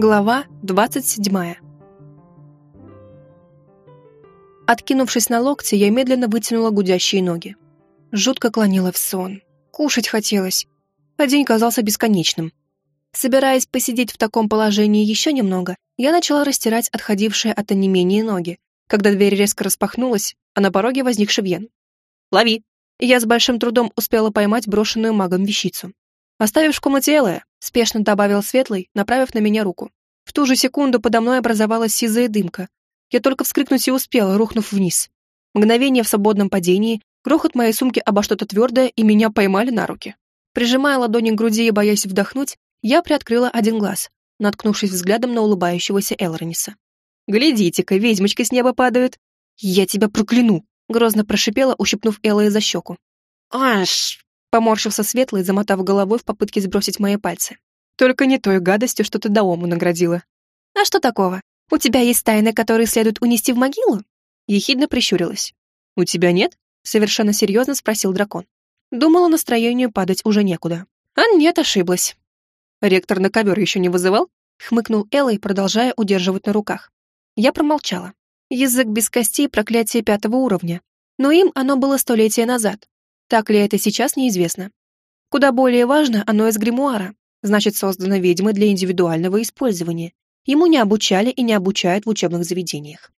Глава 27. Откинувшись на локти, я медленно вытянула гудящие ноги. Жутко клонила в сон. Кушать хотелось. А день казался бесконечным. Собираясь посидеть в таком положении еще немного, я начала растирать отходившие от онемения ноги, когда дверь резко распахнулась, а на пороге возник Шевьен. «Лови!» Я с большим трудом успела поймать брошенную магом вещицу. Оставив в комнате Элая, спешно добавил Светлый, направив на меня руку. В ту же секунду подо мной образовалась сизая дымка. Я только вскрикнуть и успела, рухнув вниз. Мгновение в свободном падении, грохот моей сумки обо что-то твердое, и меня поймали на руки. Прижимая ладони к груди и боясь вдохнуть, я приоткрыла один глаз, наткнувшись взглядом на улыбающегося Элрониса. «Глядите-ка, ведьмочка с неба падает!» «Я тебя прокляну!» — грозно прошипела, ущипнув Эллы за щеку. «Аш!» Поморщился светлый, замотав головой в попытке сбросить мои пальцы. Только не той гадостью, что ты Даому наградила. А что такого? У тебя есть тайны, которые следует унести в могилу? Ехидно прищурилась. У тебя нет? Совершенно серьезно спросил дракон. Думала, настроению падать уже некуда. А нет, ошиблась. Ректор на ковер еще не вызывал? Хмыкнул Элой, продолжая удерживать на руках. Я промолчала. Язык без костей проклятие пятого уровня. Но им оно было столетия назад, так ли это сейчас, неизвестно. Куда более важно, оно из гримуара, значит, создано ведьмой для индивидуального использования. Ему не обучали и не обучают в учебных заведениях.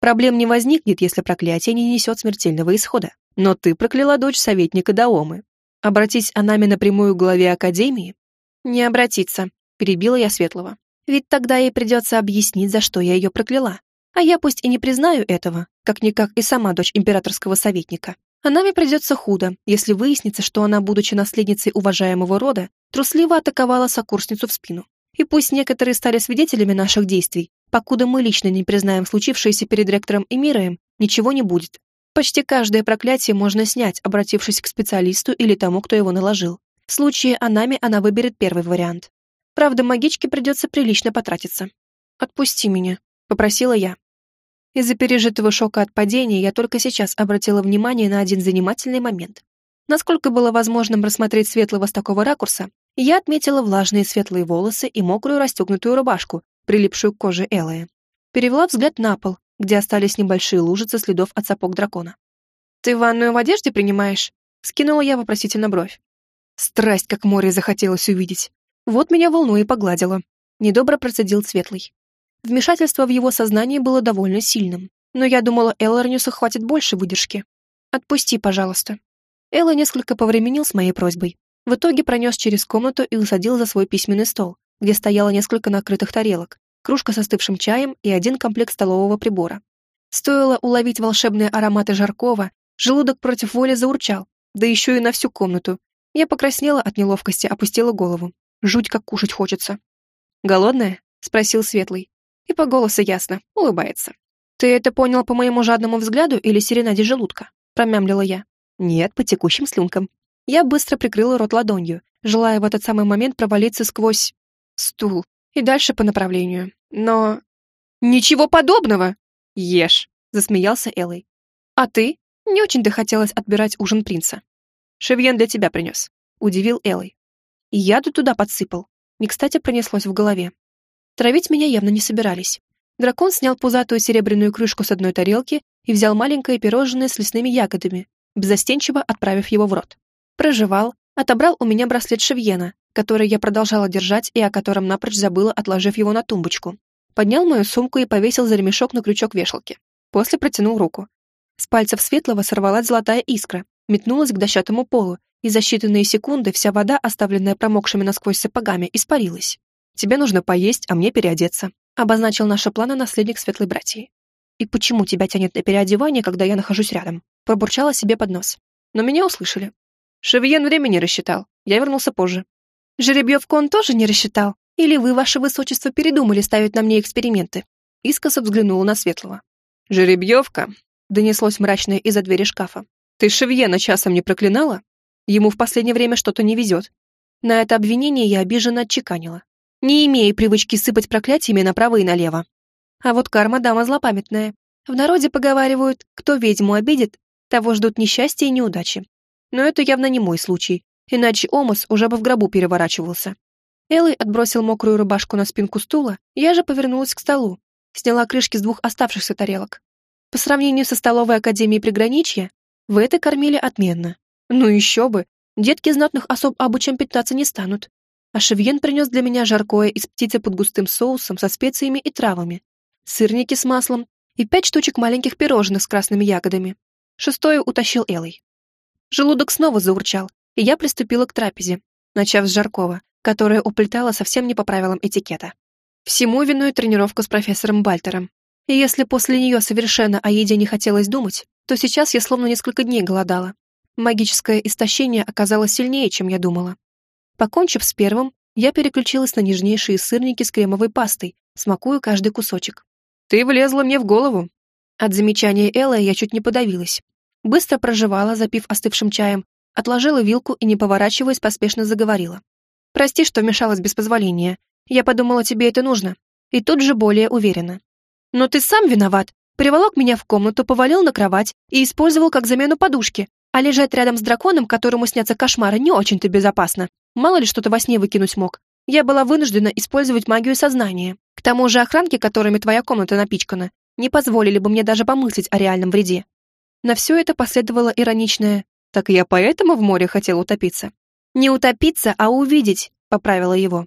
Проблем не возникнет, если проклятие не несет смертельного исхода. Но ты прокляла дочь советника Даомы. Обратись она напрямую к главе Академии? Не обратиться, перебила я Светлого. Ведь тогда ей придется объяснить, за что я ее прокляла. А я пусть и не признаю этого, как-никак и сама дочь императорского советника. А нами придется худо, если выяснится, что она, будучи наследницей уважаемого рода, трусливо атаковала сокурсницу в спину. И пусть некоторые стали свидетелями наших действий, покуда мы лично не признаем случившееся перед ректором и Мираем, ничего не будет. Почти каждое проклятие можно снять, обратившись к специалисту или тому, кто его наложил. В случае Анами она выберет первый вариант. Правда, магичке придется прилично потратиться. «Отпусти меня», — попросила я. Из-за пережитого шока от падения я только сейчас обратила внимание на один занимательный момент. Насколько было возможным рассмотреть Светлого с такого ракурса, я отметила влажные светлые волосы и мокрую расстегнутую рубашку, прилипшую к коже Элая. Перевела взгляд на пол, где остались небольшие лужицы следов от сапог дракона. «Ты ванную в одежде принимаешь?» Скинула я вопросительно бровь. Страсть, как море, захотелось увидеть. Вот меня волну и погладила. Недобро процедил Светлый. Вмешательство в его сознание было довольно сильным, но я думала, Элларнюсу хватит больше выдержки. «Отпусти, пожалуйста». Элла несколько повременил с моей просьбой. В итоге пронес через комнату и усадил за свой письменный стол, где стояло несколько накрытых тарелок, кружка со остывшим чаем и один комплект столового прибора. Стоило уловить волшебные ароматы жаркого, желудок против воли заурчал, да еще и на всю комнату. Я покраснела от неловкости, опустила голову. Жуть, как кушать хочется. «Голодная?» — спросил Светлый и по голосу ясно, улыбается. «Ты это понял по моему жадному взгляду или серенаде желудка?» промямлила я. «Нет, по текущим слюнкам». Я быстро прикрыла рот ладонью, желая в этот самый момент провалиться сквозь стул и дальше по направлению. Но... «Ничего подобного!» «Ешь!» — засмеялся Элой. «А ты?» Не очень-то хотелось отбирать ужин принца. «Шевьен для тебя принес», — удивил Элой. И яду туда подсыпал. Не кстати пронеслось в голове. Травить меня явно не собирались. Дракон снял пузатую серебряную крышку с одной тарелки и взял маленькое пирожное с лесными ягодами, беззастенчиво отправив его в рот. Прожевал, отобрал у меня браслет Шевьена, который я продолжала держать и о котором напрочь забыла, отложив его на тумбочку. Поднял мою сумку и повесил за ремешок на крючок вешалки. После протянул руку. С пальцев светлого сорвалась золотая искра, метнулась к дощатому полу, и за считанные секунды вся вода, оставленная промокшими насквозь сапогами, испарилась. Тебе нужно поесть, а мне переодеться», обозначил наши планы наследник Светлой Братьи. «И почему тебя тянет на переодевание, когда я нахожусь рядом?» Пробурчала себе под нос. Но меня услышали. Шевьен времени рассчитал. Я вернулся позже. Жеребьевку он тоже не рассчитал? Или вы, ваше высочество, передумали ставить на мне эксперименты?» Искоса взглянула на Светлого. «Жеребьевка?» Донеслось мрачное из-за двери шкафа. «Ты Шевьена часом не проклинала? Ему в последнее время что-то не везет». На это обвинение я обиженно отчеканила не имея привычки сыпать проклятиями направо и налево. А вот карма дама злопамятная. В народе поговаривают, кто ведьму обидит, того ждут несчастья и неудачи. Но это явно не мой случай, иначе Омас уже бы в гробу переворачивался. Элой отбросил мокрую рубашку на спинку стула, я же повернулась к столу, сняла крышки с двух оставшихся тарелок. По сравнению со столовой академией приграничья, в этой кормили отменно. Ну еще бы, детки знатных особ обучем питаться не станут. А Шевьен принес для меня жаркое из птицы под густым соусом со специями и травами, сырники с маслом и пять штучек маленьких пирожных с красными ягодами. Шестое утащил Элой. Желудок снова заурчал, и я приступила к трапезе, начав с жаркого, которое уплетала совсем не по правилам этикета. Всему виной тренировку с профессором Бальтером. И если после нее совершенно о еде не хотелось думать, то сейчас я словно несколько дней голодала. Магическое истощение оказалось сильнее, чем я думала. Покончив с первым, я переключилась на нежнейшие сырники с кремовой пастой, смакую каждый кусочек. «Ты влезла мне в голову!» От замечания Эллы я чуть не подавилась. Быстро проживала, запив остывшим чаем, отложила вилку и, не поворачиваясь, поспешно заговорила. «Прости, что вмешалась без позволения. Я подумала, тебе это нужно». И тут же более уверенно. «Но ты сам виноват. Приволок меня в комнату, повалил на кровать и использовал как замену подушки. А лежать рядом с драконом, которому снятся кошмары, не очень-то безопасно. Мало ли что-то во сне выкинуть мог. Я была вынуждена использовать магию сознания. К тому же охранки, которыми твоя комната напичкана, не позволили бы мне даже помыслить о реальном вреде. На все это последовало ироничное «Так я поэтому в море хотел утопиться». «Не утопиться, а увидеть», — поправила его.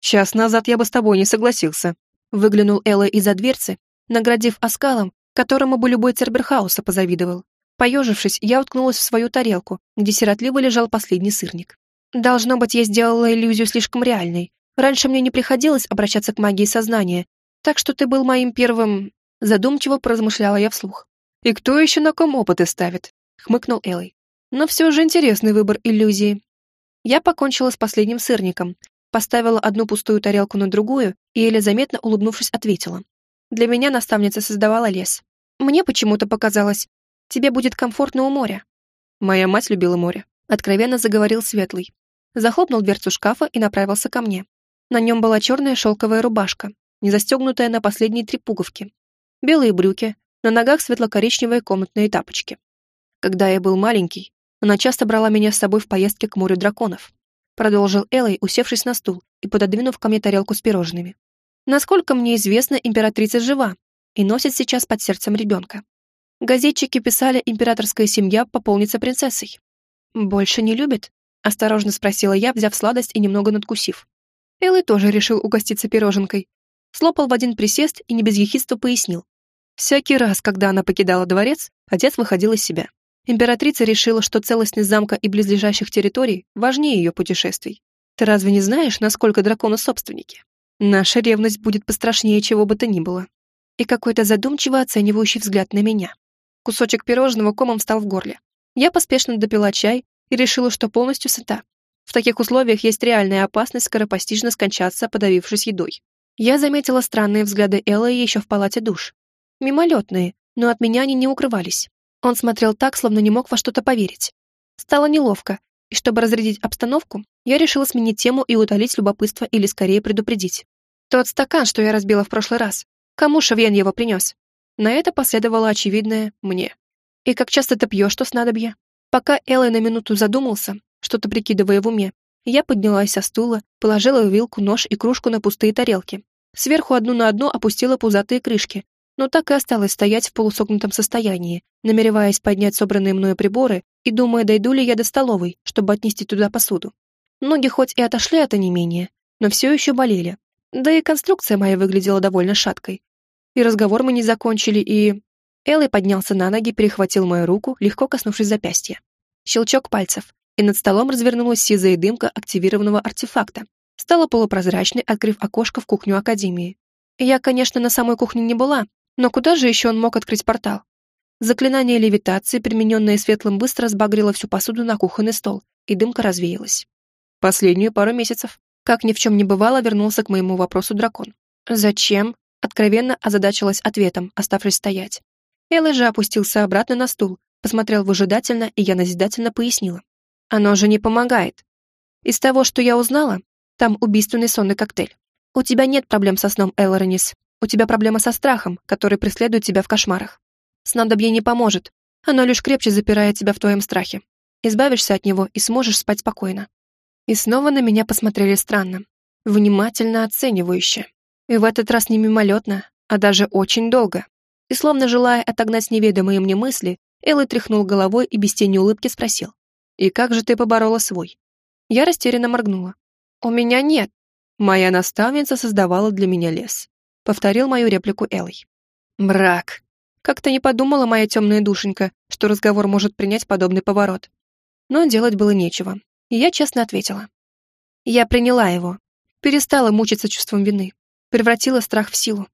«Час назад я бы с тобой не согласился», — выглянул Элла из-за дверцы, наградив оскалом, которому бы любой Церберхауса позавидовал. Поежившись, я уткнулась в свою тарелку, где сиротливо лежал последний сырник. Должно быть, я сделала иллюзию слишком реальной. Раньше мне не приходилось обращаться к магии сознания, так что ты был моим первым... Задумчиво поразмышляла я вслух. «И кто еще на ком опыты ставит?» — хмыкнул Элой. «Но все же интересный выбор иллюзии». Я покончила с последним сырником, поставила одну пустую тарелку на другую и, еле заметно улыбнувшись, ответила. Для меня наставница создавала лес. Мне почему-то показалось, тебе будет комфортно у моря. Моя мать любила море. Откровенно заговорил Светлый. Захлопнул дверцу шкафа и направился ко мне. На нем была черная шелковая рубашка, не застегнутая на последние три пуговки. Белые брюки, на ногах светло-коричневые комнатные тапочки. Когда я был маленький, она часто брала меня с собой в поездки к морю драконов. Продолжил Элой, усевшись на стул и пододвинув ко мне тарелку с пирожными. Насколько мне известно, императрица жива и носит сейчас под сердцем ребенка. Газетчики писали, императорская семья пополнится принцессой. «Больше не любит?» — осторожно спросила я, взяв сладость и немного надкусив. Элой тоже решил угоститься пироженкой. Слопал в один присест и не без ехидства пояснил. Всякий раз, когда она покидала дворец, отец выходил из себя. Императрица решила, что целостность замка и близлежащих территорий важнее ее путешествий. Ты разве не знаешь, насколько драконы собственники? Наша ревность будет пострашнее чего бы то ни было. И какой-то задумчиво оценивающий взгляд на меня. Кусочек пирожного комом встал в горле. Я поспешно допила чай и решила, что полностью сыта. В таких условиях есть реальная опасность скоропостижно скончаться, подавившись едой. Я заметила странные взгляды Эллы еще в палате душ. Мимолетные, но от меня они не укрывались. Он смотрел так, словно не мог во что-то поверить. Стало неловко, и чтобы разрядить обстановку, я решила сменить тему и утолить любопытство или скорее предупредить. Тот стакан, что я разбила в прошлый раз. Кому Шавьен его принес? На это последовало очевидное «мне». И как часто ты пьешь то снадобье? Пока Элой на минуту задумался, что-то прикидывая в уме, я поднялась со стула, положила вилку, нож и кружку на пустые тарелки. Сверху одну на одну опустила пузатые крышки, но так и осталась стоять в полусогнутом состоянии, намереваясь поднять собранные мною приборы и думая, дойду ли я до столовой, чтобы отнести туда посуду. Ноги хоть и отошли от онемения, но все еще болели. Да и конструкция моя выглядела довольно шаткой. И разговор мы не закончили, и... Элой поднялся на ноги, перехватил мою руку, легко коснувшись запястья. Щелчок пальцев, и над столом развернулась сизая дымка активированного артефакта. Стала полупрозрачной, открыв окошко в кухню Академии. Я, конечно, на самой кухне не была, но куда же еще он мог открыть портал? Заклинание левитации, примененное светлым, быстро сбагрило всю посуду на кухонный стол, и дымка развеялась. Последнюю пару месяцев. Как ни в чем не бывало, вернулся к моему вопросу дракон. «Зачем?» Откровенно озадачилась ответом, оставшись стоять. Элла же опустился обратно на стул, посмотрел выжидательно, и я назидательно пояснила. «Оно же не помогает. Из того, что я узнала, там убийственный сонный коктейль. У тебя нет проблем со сном, Элоранис. У тебя проблема со страхом, который преследует тебя в кошмарах. Снадобье не поможет. Оно лишь крепче запирает тебя в твоем страхе. Избавишься от него и сможешь спать спокойно». И снова на меня посмотрели странно. внимательно оценивающе. И в этот раз не мимолетно, а даже очень долго. И словно желая отогнать неведомые мне мысли, Элла тряхнул головой и без тени улыбки спросил. «И как же ты поборола свой?» Я растерянно моргнула. «У меня нет». Моя наставница создавала для меня лес. Повторил мою реплику Элой. «Брак». Как-то не подумала моя темная душенька, что разговор может принять подобный поворот. Но делать было нечего, и я честно ответила. Я приняла его. Перестала мучиться чувством вины. Превратила страх в силу.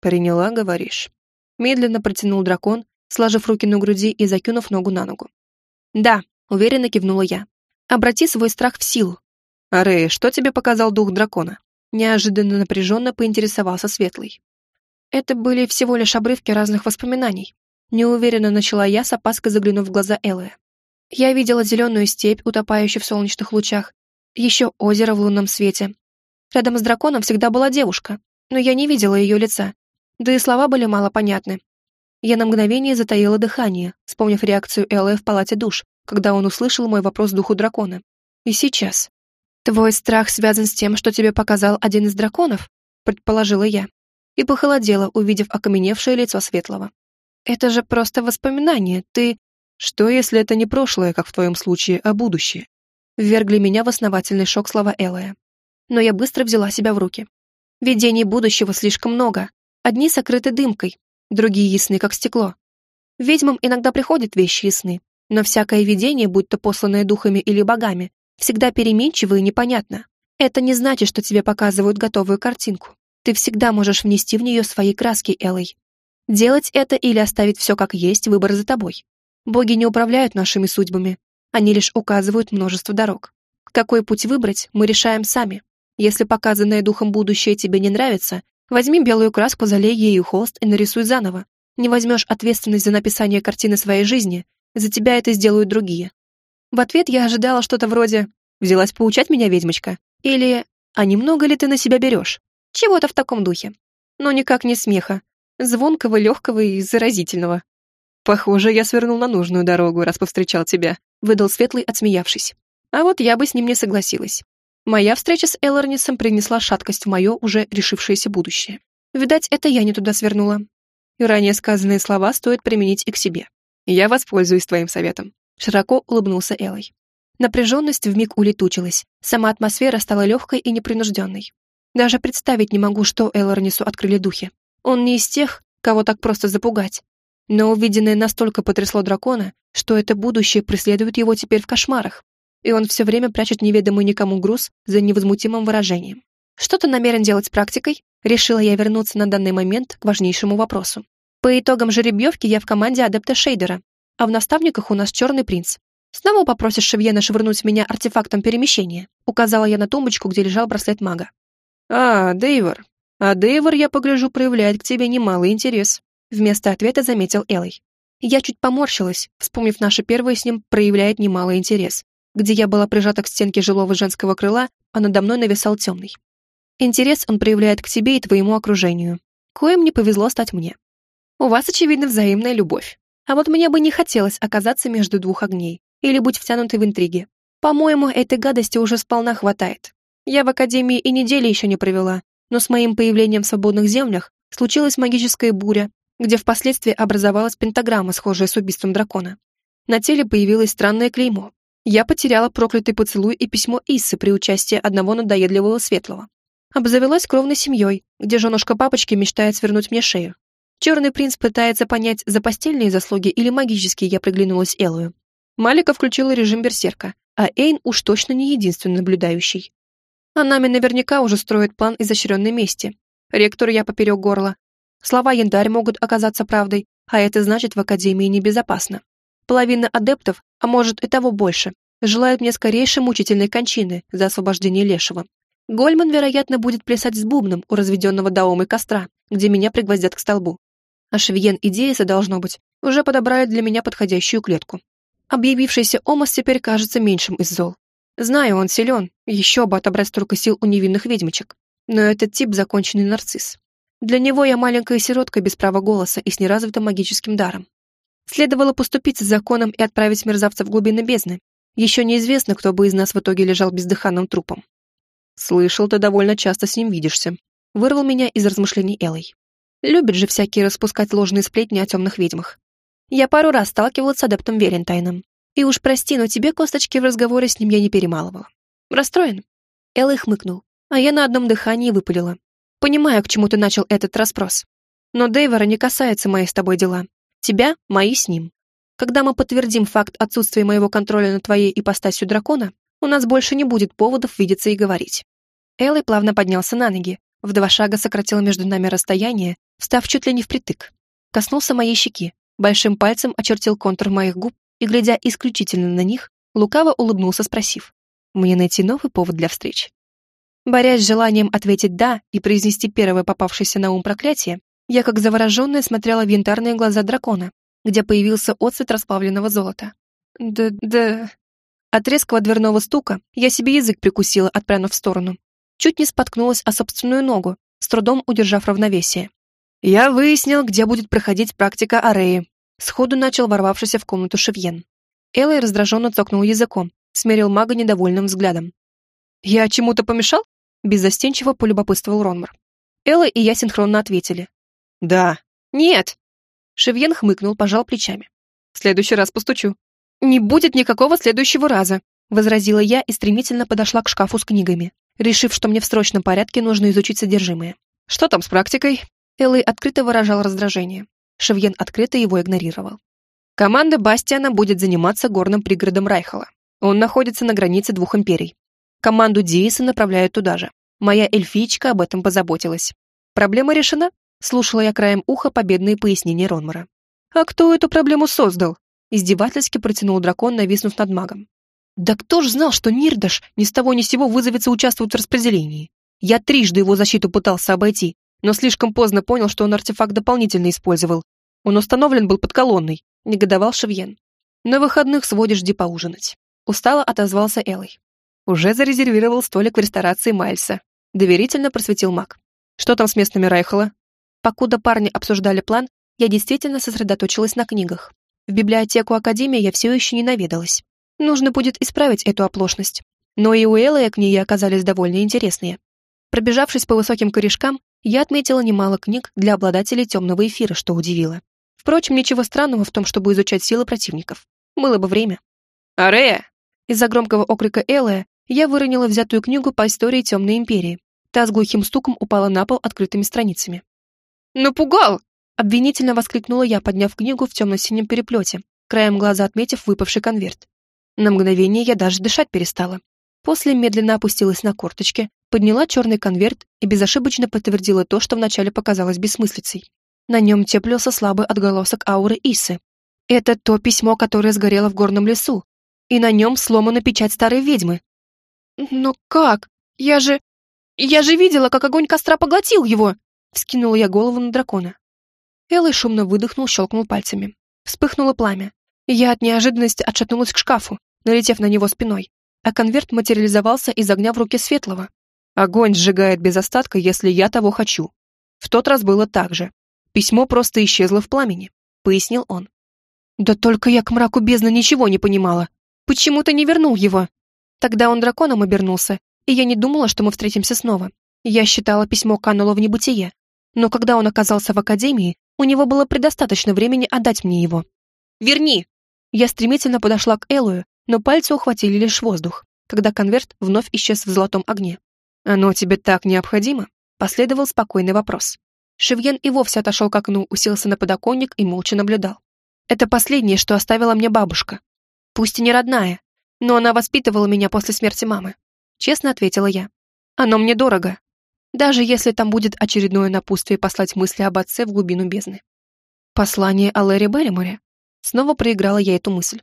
«Приняла, говоришь?» Медленно протянул дракон, сложив руки на груди и закинув ногу на ногу. «Да», — уверенно кивнула я. «Обрати свой страх в силу». «Арей, что тебе показал дух дракона?» Неожиданно напряженно поинтересовался Светлый. Это были всего лишь обрывки разных воспоминаний. Неуверенно начала я, с опаской заглянув в глаза Эллы. Я видела зеленую степь, утопающую в солнечных лучах, еще озеро в лунном свете. Рядом с драконом всегда была девушка, но я не видела ее лица, да и слова были мало понятны. Я на мгновение затаила дыхание, вспомнив реакцию Эллы в палате душ, когда он услышал мой вопрос духу дракона. И сейчас. «Твой страх связан с тем, что тебе показал один из драконов?» предположила я и похолодела, увидев окаменевшее лицо Светлого. «Это же просто воспоминание, ты...» «Что, если это не прошлое, как в твоем случае, а будущее?» Ввергли меня в основательный шок слова Элая. Но я быстро взяла себя в руки. Видений будущего слишком много. Одни сокрыты дымкой, другие ясны, как стекло. Ведьмам иногда приходят вещи ясны, но всякое видение, будь то посланное духами или богами, всегда переменчиво и непонятно. Это не значит, что тебе показывают готовую картинку. Ты всегда можешь внести в нее свои краски, Элой. Делать это или оставить все как есть, выбор за тобой. Боги не управляют нашими судьбами, они лишь указывают множество дорог. Какой путь выбрать, мы решаем сами. Если показанное духом будущее тебе не нравится, возьми белую краску, залей ею холст и нарисуй заново. Не возьмешь ответственность за написание картины своей жизни, за тебя это сделают другие. В ответ я ожидала что-то вроде «Взялась поучать меня, ведьмочка?» или «А немного ли ты на себя берешь?» Чего-то в таком духе. Но никак не смеха. Звонкого, легкого и заразительного. «Похоже, я свернул на нужную дорогу, раз повстречал тебя», — выдал Светлый, отсмеявшись. А вот я бы с ним не согласилась. Моя встреча с Элларнисом принесла шаткость в мое уже решившееся будущее. Видать, это я не туда свернула. И ранее сказанные слова стоит применить и к себе. Я воспользуюсь твоим советом. Широко улыбнулся Элой. Напряженность вмиг улетучилась, сама атмосфера стала легкой и непринужденной. Даже представить не могу, что Элорнису открыли духи. Он не из тех, кого так просто запугать. Но увиденное настолько потрясло дракона, что это будущее преследует его теперь в кошмарах. И он все время прячет неведомый никому груз за невозмутимым выражением. Что ты намерен делать с практикой? Решила я вернуться на данный момент к важнейшему вопросу. По итогам жеребьевки я в команде адепта Шейдера, а в наставниках у нас черный принц. Снова попросишь Шевьена швырнуть меня артефактом перемещения, указала я на тумбочку, где лежал браслет мага. «А, Дейвор. А Дейвор, я погляжу, проявляет к тебе немалый интерес», вместо ответа заметил Элой. Я чуть поморщилась, вспомнив наше первое с ним проявляет немалый интерес, где я была прижата к стенке жилого женского крыла, а надо мной нависал темный. Интерес он проявляет к тебе и твоему окружению. Коим не повезло стать мне. У вас, очевидно, взаимная любовь. А вот мне бы не хотелось оказаться между двух огней или быть втянутой в интриги. По-моему, этой гадости уже сполна хватает. Я в Академии и недели еще не провела, но с моим появлением в свободных землях случилась магическая буря, где впоследствии образовалась пентаграмма, схожая с убийством дракона. На теле появилось странное клеймо. Я потеряла проклятый поцелуй и письмо Иссы при участии одного надоедливого светлого. Обзавелась кровной семьей, где женушка папочки мечтает свернуть мне шею. Черный принц пытается понять, за постельные заслуги или магические я приглянулась Элую. Малика включила режим берсерка, а Эйн уж точно не единственный наблюдающий. А нами наверняка уже строят план изощренной мести. Ректор я поперек горла. Слова янтарь могут оказаться правдой, а это значит в Академии небезопасно. Половина адептов, а может и того больше, желают мне скорейшей мучительной кончины за освобождение Лешего. Гольман, вероятно, будет плясать с бубном у разведенного Даомы костра, где меня пригвоздят к столбу. А Шевьен и Диеса, должно быть, уже подобрали для меня подходящую клетку. Объявившийся Омас теперь кажется меньшим из зол. Знаю, он силен, еще бы отобрать столько сил у невинных ведьмочек. Но этот тип законченный нарцисс. Для него я маленькая сиротка без права голоса и с неразвитым магическим даром. Следовало поступить с законом и отправить мерзавца в глубины бездны. Еще неизвестно, кто бы из нас в итоге лежал бездыханным трупом. «Слышал, ты довольно часто с ним видишься», — вырвал меня из размышлений Элой. Любит же всякие распускать ложные сплетни о темных ведьмах. Я пару раз сталкивалась с адептом Верентайном. И уж прости, но тебе косточки в разговоре с ним я не перемалывала. Расстроен?» Элой хмыкнул, а я на одном дыхании выпалила. «Понимаю, к чему ты начал этот расспрос. Но Дейвора не касается мои с тобой дела. Тебя — мои с ним. Когда мы подтвердим факт отсутствия моего контроля над твоей ипостасью дракона, у нас больше не будет поводов видеться и говорить». Элой плавно поднялся на ноги, в два шага сократил между нами расстояние, встав чуть ли не впритык. Коснулся моей щеки, большим пальцем очертил контур моих губ и, глядя исключительно на них, лукаво улыбнулся, спросив, «Мне найти новый повод для встреч?» Борясь с желанием ответить «да» и произнести первое попавшееся на ум проклятие, я как завороженная смотрела в янтарные глаза дракона, где появился отцвет расплавленного золота. Да-да... От резкого дверного стука я себе язык прикусила, отпрянув в сторону. Чуть не споткнулась о собственную ногу, с трудом удержав равновесие. Я выяснил, где будет проходить практика Ареи. Сходу начал ворвавшийся в комнату Шевьен. Элой раздраженно цокнул языком, смерил мага недовольным взглядом. «Я чему-то помешал?» Беззастенчиво полюбопытствовал Ронмар. Элла и я синхронно ответили. «Да». «Нет». Шевьен хмыкнул, пожал плечами. «В следующий раз постучу». «Не будет никакого следующего раза», возразила я и стремительно подошла к шкафу с книгами, решив, что мне в срочном порядке нужно изучить содержимое. «Что там с практикой?» Эллой открыто выражал раздражение. Шевьен открыто его игнорировал. Команда Бастиана будет заниматься горным пригородом Райхала. Он находится на границе двух империй. Команду Дииса направляют туда же. Моя эльфичка об этом позаботилась. Проблема решена? Слушала я краем уха победные пояснения Ронмара. А кто эту проблему создал? Издевательски протянул дракон, нависнув над магом. Да кто ж знал, что Нирдаш ни с того ни с сего вызовется участвовать в распределении? Я трижды его защиту пытался обойти, но слишком поздно понял, что он артефакт дополнительно использовал. Он установлен был под колонной, негодовал Шевьен. На выходных сводишь ди поужинать. Устало отозвался Элой. Уже зарезервировал столик в ресторации Майльса. Доверительно просветил маг. Что там с местными Райхола? Покуда парни обсуждали план, я действительно сосредоточилась на книгах. В библиотеку Академии я все еще не наведалась. Нужно будет исправить эту оплошность. Но и у Эллы книги оказались довольно интересные. Пробежавшись по высоким корешкам, я отметила немало книг для обладателей темного эфира, что удивило. Впрочем, ничего странного в том, чтобы изучать силы противников. Было бы время. «Арея!» Из-за громкого окрика Элая я выронила взятую книгу по истории Темной Империи. Та с глухим стуком упала на пол открытыми страницами. «Напугал!» — обвинительно воскликнула я, подняв книгу в темно-синем переплете, краем глаза отметив выпавший конверт. На мгновение я даже дышать перестала. После медленно опустилась на корточки, подняла черный конверт и безошибочно подтвердила то, что вначале показалось бессмыслицей. На нем теплился слабый отголосок ауры Исы. Это то письмо, которое сгорело в горном лесу. И на нем сломана печать старой ведьмы. «Но как? Я же... Я же видела, как огонь костра поглотил его!» Вскинула я голову на дракона. Элой шумно выдохнул, щелкнул пальцами. Вспыхнуло пламя. Я от неожиданности отшатнулась к шкафу, налетев на него спиной, а конверт материализовался из огня в руке Светлого. Огонь сжигает без остатка, если я того хочу. В тот раз было так же. Письмо просто исчезло в пламени, пояснил он. Да только я к мраку бездны ничего не понимала. Почему ты не вернул его? Тогда он драконом обернулся, и я не думала, что мы встретимся снова. Я считала, письмо кануло в небытие. Но когда он оказался в академии, у него было предостаточно времени отдать мне его. «Верни!» Я стремительно подошла к Элую, но пальцы ухватили лишь воздух, когда конверт вновь исчез в золотом огне. «Оно тебе так необходимо?» — последовал спокойный вопрос. Шевьен и вовсе отошел к окну, уселся на подоконник и молча наблюдал. «Это последнее, что оставила мне бабушка. Пусть и не родная, но она воспитывала меня после смерти мамы», — честно ответила я. «Оно мне дорого, даже если там будет очередное напутствие послать мысли об отце в глубину бездны». «Послание о Лэри Беллиморе?» Снова проиграла я эту мысль.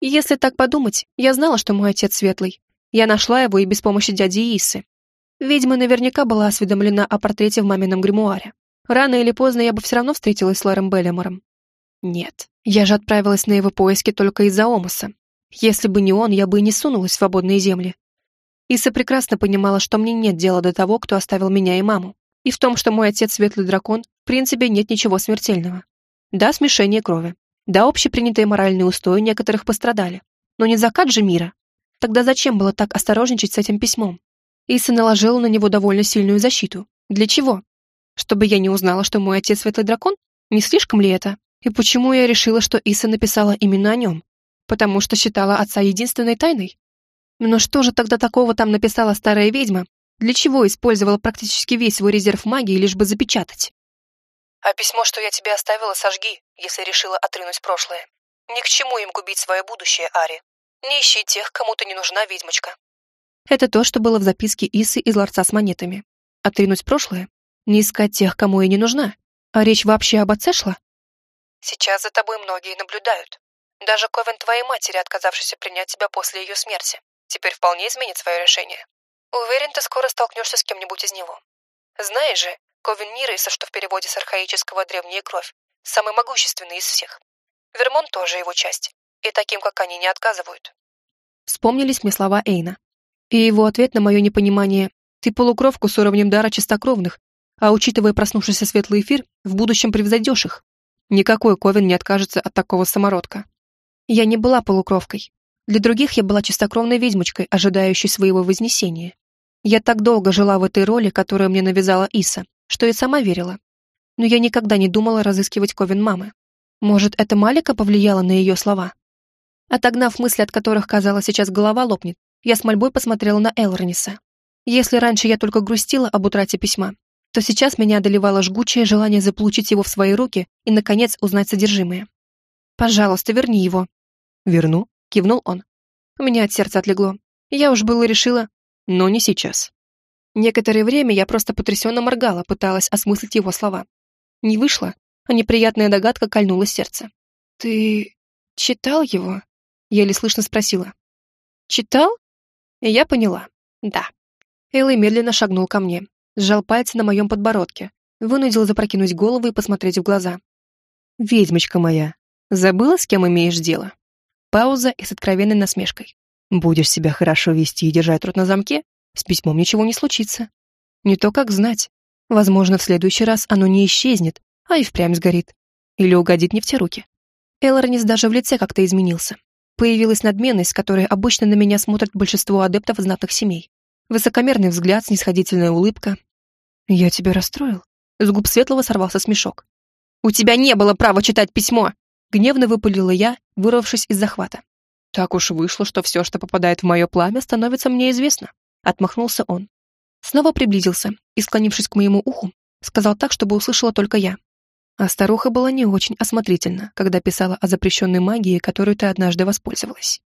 Если так подумать, я знала, что мой отец светлый. Я нашла его и без помощи дяди Исы, Ведьма наверняка была осведомлена о портрете в мамином гримуаре. Рано или поздно я бы все равно встретилась с Ларом Беллимором. Нет, я же отправилась на его поиски только из-за Омуса. Если бы не он, я бы и не сунулась в свободные земли. Иса прекрасно понимала, что мне нет дела до того, кто оставил меня и маму. И в том, что мой отец светлый дракон, в принципе, нет ничего смертельного. Да, смешение крови. Да, общепринятые моральные устои некоторых пострадали. Но не закат же мира. Тогда зачем было так осторожничать с этим письмом? Иса наложила на него довольно сильную защиту. Для чего? Чтобы я не узнала, что мой отец светлый дракон? Не слишком ли это? И почему я решила, что Иса написала именно о нем? Потому что считала отца единственной тайной? Но что же тогда такого там написала старая ведьма? Для чего использовала практически весь свой резерв магии, лишь бы запечатать? А письмо, что я тебе оставила, сожги, если решила отринуть прошлое. Ни к чему им губить свое будущее, Ари. Не ищи тех, кому ты не нужна, ведьмочка. Это то, что было в записке Исы из ларца с монетами. Отринуть прошлое? Не искать тех, кому я не нужна? А речь вообще об отце шла? Сейчас за тобой многие наблюдают. Даже Ковен твоей матери, отказавшийся принять тебя после ее смерти, теперь вполне изменит свое решение. Уверен, ты скоро столкнешься с кем-нибудь из него. Знаешь же, Ковен Нириса, что в переводе с архаического «древняя кровь», самый могущественный из всех. Вермон тоже его часть, и таким, как они, не отказывают. Вспомнились мне слова Эйна. И его ответ на мое непонимание «Ты полукровку с уровнем дара чистокровных, а учитывая проснувшийся светлый эфир, в будущем превзойдешь их. Никакой Ковен не откажется от такого самородка. Я не была полукровкой. Для других я была чистокровной ведьмочкой, ожидающей своего вознесения. Я так долго жила в этой роли, которую мне навязала Иса, что и сама верила. Но я никогда не думала разыскивать Ковен мамы. Может, это Малика повлияла на ее слова? Отогнав мысли, от которых, казалось, сейчас голова лопнет, я с мольбой посмотрела на Элрониса. Если раньше я только грустила об утрате письма, то сейчас меня одолевало жгучее желание заполучить его в свои руки и, наконец, узнать содержимое. «Пожалуйста, верни его». «Верну», — кивнул он. У меня от сердца отлегло. Я уж было решила, но не сейчас. Некоторое время я просто потрясенно моргала, пыталась осмыслить его слова. Не вышло, а неприятная догадка кольнула сердце. «Ты читал его?» — еле слышно спросила. «Читал?» И я поняла. «Да». Элой медленно шагнул ко мне, сжал пальцы на моем подбородке, вынудил запрокинуть голову и посмотреть в глаза. «Ведьмочка моя, забыла, с кем имеешь дело?» Пауза и с откровенной насмешкой. «Будешь себя хорошо вести и держать рот на замке, с письмом ничего не случится. Не то как знать. Возможно, в следующий раз оно не исчезнет, а и впрямь сгорит. Или угодит не в те руки. Элорнис даже в лице как-то изменился. Появилась надменность, которой обычно на меня смотрят большинство адептов знатных семей. Высокомерный взгляд, снисходительная улыбка. «Я тебя расстроил?» С губ Светлого сорвался смешок. «У тебя не было права читать письмо!» Гневно выпалила я, вырвавшись из захвата. «Так уж вышло, что все, что попадает в мое пламя, становится мне известно. Отмахнулся он. Снова приблизился и, склонившись к моему уху, сказал так, чтобы услышала только я. А старуха была не очень осмотрительна, когда писала о запрещенной магии, которой ты однажды воспользовалась.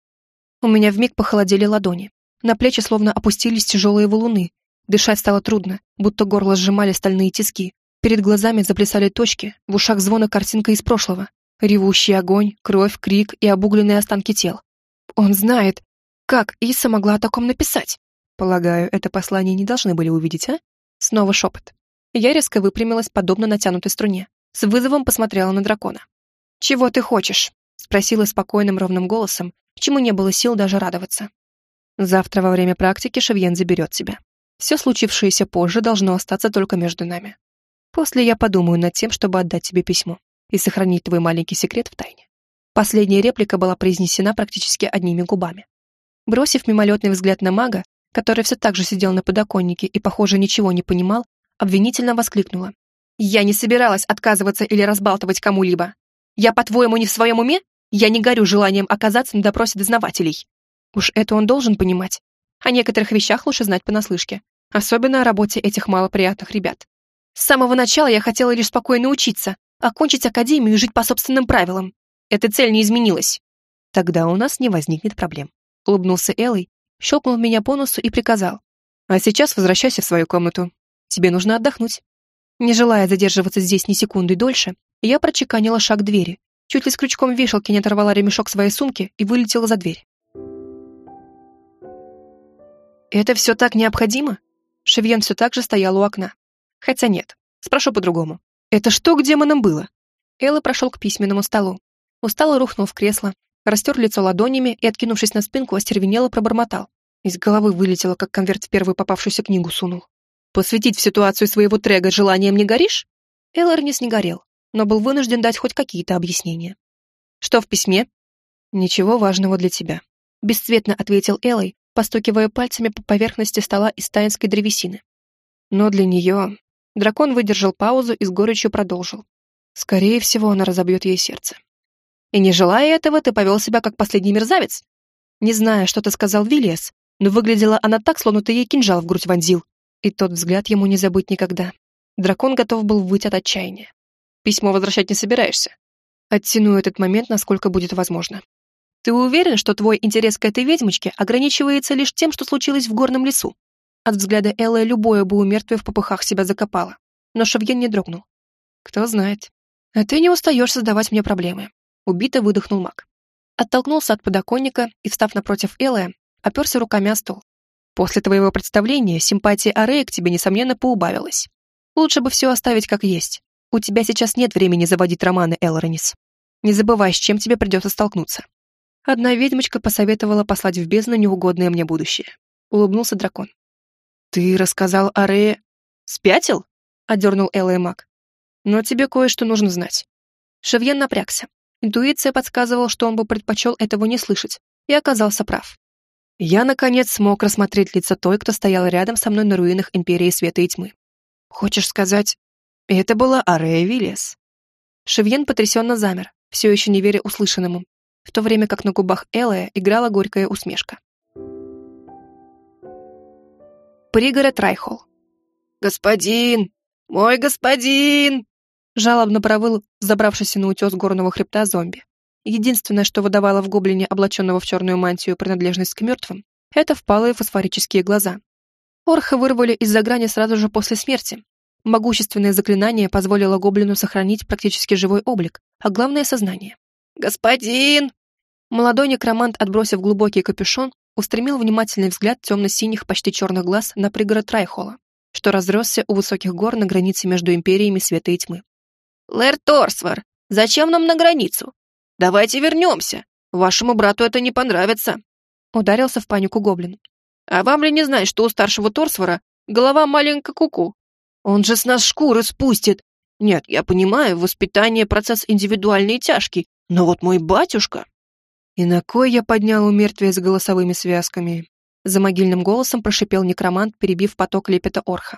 У меня вмиг похолодели ладони. На плечи словно опустились тяжелые валуны. Дышать стало трудно, будто горло сжимали стальные тиски. Перед глазами заплясали точки, в ушах звона картинка из прошлого. Ревущий огонь, кровь, крик и обугленные останки тел. Он знает, как Иса могла о таком написать. Полагаю, это послание не должны были увидеть, а? Снова шепот. Я резко выпрямилась, подобно натянутой струне. С вызовом посмотрела на дракона. «Чего ты хочешь?» — спросила спокойным ровным голосом, чему не было сил даже радоваться. «Завтра во время практики Шевьен заберет тебя. Все случившееся позже должно остаться только между нами. После я подумаю над тем, чтобы отдать тебе письмо и сохранить твой маленький секрет в тайне». Последняя реплика была произнесена практически одними губами. Бросив мимолетный взгляд на мага, который все так же сидел на подоконнике и, похоже, ничего не понимал, обвинительно воскликнула. «Я не собиралась отказываться или разбалтывать кому-либо. Я, по-твоему, не в своем уме? Я не горю желанием оказаться на допросе дознавателей. Уж это он должен понимать. О некоторых вещах лучше знать понаслышке, особенно о работе этих малоприятных ребят. С самого начала я хотела лишь спокойно учиться, окончить академию и жить по собственным правилам. Эта цель не изменилась. Тогда у нас не возникнет проблем. Улыбнулся Элой щелкнул меня по носу и приказал. «А сейчас возвращайся в свою комнату. Тебе нужно отдохнуть». Не желая задерживаться здесь ни секунды дольше, я прочеканила шаг к двери, чуть ли с крючком вешалки не оторвала ремешок своей сумки и вылетела за дверь. «Это все так необходимо?» Шевьен все так же стоял у окна. Хотя нет, спрошу по-другому. «Это что к демонам было?» Элла прошел к письменному столу. Устало рухнул в кресло, растер лицо ладонями и, откинувшись на спинку, остервенело пробормотал. Из головы вылетело, как конверт в первую попавшуюся книгу сунул. «Посвятить в ситуацию своего трега желанием не горишь?» Элорнис не горел, но был вынужден дать хоть какие-то объяснения. «Что в письме?» «Ничего важного для тебя», — бесцветно ответил Элой, постукивая пальцами по поверхности стола из таинской древесины. Но для нее дракон выдержал паузу и с горечью продолжил. Скорее всего, она разобьет ей сердце. И не желая этого, ты повел себя как последний мерзавец. Не знаю, что ты сказал Виллиас, но выглядела она так, словно ты ей кинжал в грудь вонзил. И тот взгляд ему не забыть никогда. Дракон готов был выйти от отчаяния. Письмо возвращать не собираешься. Оттяну этот момент, насколько будет возможно. Ты уверен, что твой интерес к этой ведьмочке ограничивается лишь тем, что случилось в горном лесу? От взгляда Эллы любое бы у мертвой в попыхах себя закопало. Но Шавьен не дрогнул. Кто знает. А ты не устаешь создавать мне проблемы. Убито выдохнул маг. Оттолкнулся от подоконника и, встав напротив Эллы, оперся руками о стол. После твоего представления симпатия Арея к тебе, несомненно, поубавилась. Лучше бы все оставить как есть. У тебя сейчас нет времени заводить романы, Элронис. Не забывай, с чем тебе придется столкнуться. Одна ведьмочка посоветовала послать в бездну неугодное мне будущее. Улыбнулся дракон. Ты рассказал Арее... Спятил? Одернул Элла и Мак. Но тебе кое-что нужно знать. Шевьен напрягся. Интуиция подсказывала, что он бы предпочел этого не слышать, и оказался прав. Я, наконец, смог рассмотреть лицо той, кто стоял рядом со мной на руинах Империи Света и Тьмы. Хочешь сказать, это была Арея Виллиас? Шевьен потрясенно замер, все еще не веря услышанному, в то время как на губах Элая играла горькая усмешка. Пригород Райхол. «Господин! Мой господин!» Жалобно провыл забравшийся на утес горного хребта зомби. Единственное, что выдавало в гоблине, облаченного в черную мантию, принадлежность к мертвым, это впалые фосфорические глаза. Орха вырвали из-за грани сразу же после смерти. Могущественное заклинание позволило гоблину сохранить практически живой облик, а главное — сознание. «Господин!» Молодой некромант, отбросив глубокий капюшон, устремил внимательный взгляд темно-синих, почти черных глаз на пригород Райхола, что разросся у высоких гор на границе между империями света и тьмы. «Лэр Торсвар, зачем нам на границу? Давайте вернемся. Вашему брату это не понравится. Ударился в панику гоблин. А вам ли не знать, что у старшего Торсвора голова маленькая куку? Он же с нас шкуры спустит. Нет, я понимаю, воспитание процесс индивидуальный и тяжкий, но вот мой батюшка... И на кой я поднял у мертвия с голосовыми связками? За могильным голосом прошипел некромант, перебив поток лепета орха.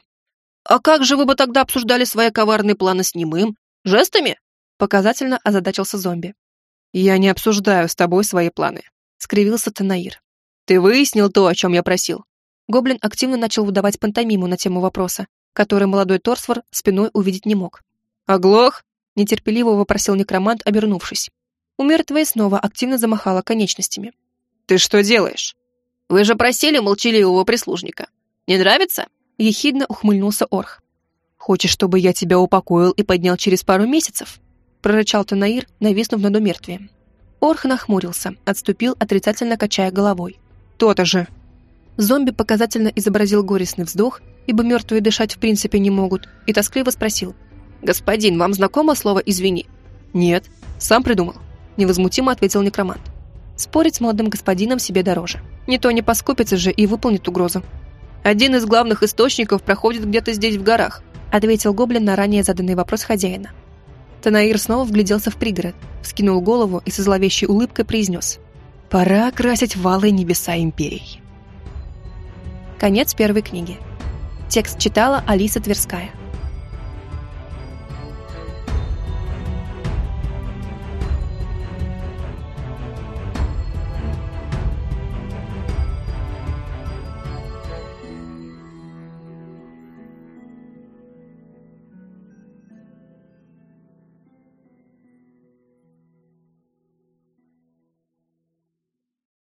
«А как же вы бы тогда обсуждали свои коварные планы с немым? Жестами?» Показательно озадачился зомби. «Я не обсуждаю с тобой свои планы», — скривился Танаир. «Ты выяснил то, о чем я просил?» Гоблин активно начал выдавать пантомиму на тему вопроса, который молодой Торсвор спиной увидеть не мог. «Оглох?» — нетерпеливо вопросил некромант, обернувшись. У мертвой снова активно замахала конечностями. «Ты что делаешь?» «Вы же просили молчаливого прислужника. Не нравится?» — ехидно ухмыльнулся Орх. «Хочешь, чтобы я тебя упокоил и поднял через пару месяцев?» прорычал Танаир, нависнув над умертвием. Орх нахмурился, отступил, отрицательно качая головой. «То-то же!» Зомби показательно изобразил горестный вздох, ибо мертвые дышать в принципе не могут, и тоскливо спросил. «Господин, вам знакомо слово «извини»?» «Нет, сам придумал», — невозмутимо ответил некромант. Спорить с молодым господином себе дороже. Не то не поскупится же и выполнит угрозу. «Один из главных источников проходит где-то здесь в горах», — ответил гоблин на ранее заданный вопрос хозяина. Танаир снова вгляделся в пригород, вскинул голову и со зловещей улыбкой произнес «Пора окрасить валы небеса империй». Конец первой книги. Текст читала Алиса Тверская.